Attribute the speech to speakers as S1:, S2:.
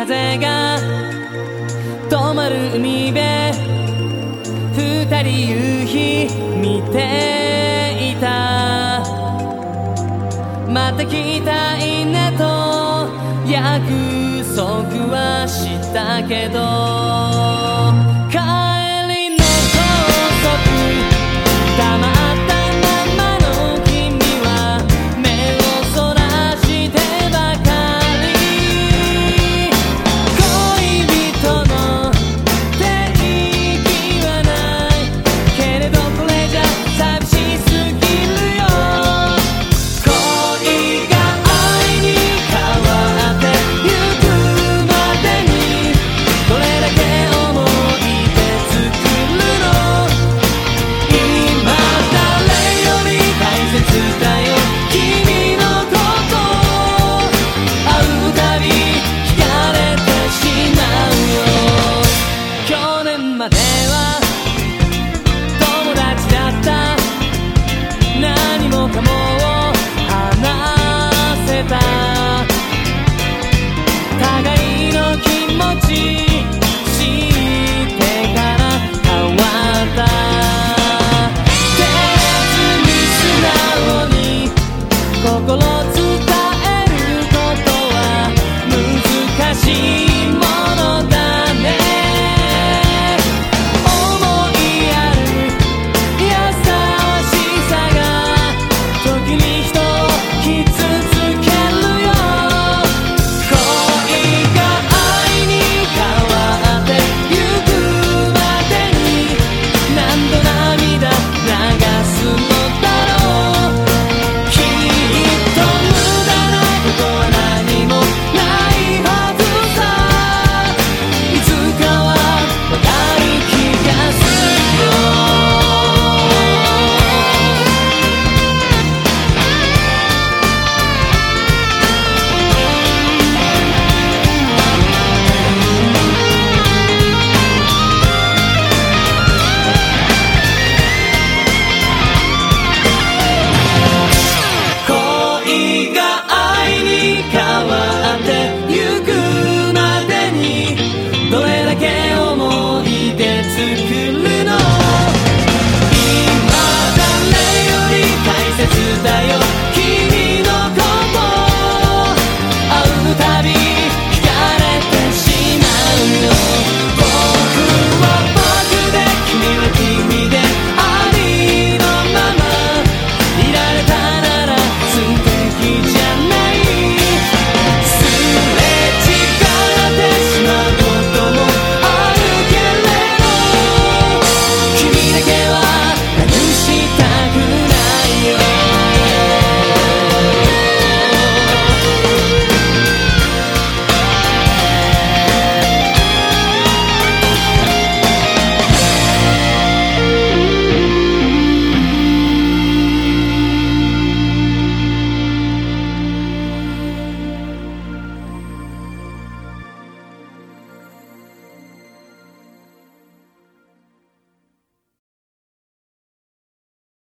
S1: 風が止まる海辺二人夕日見ていた。また来たいねと約束はしたけど。互いの気持ち。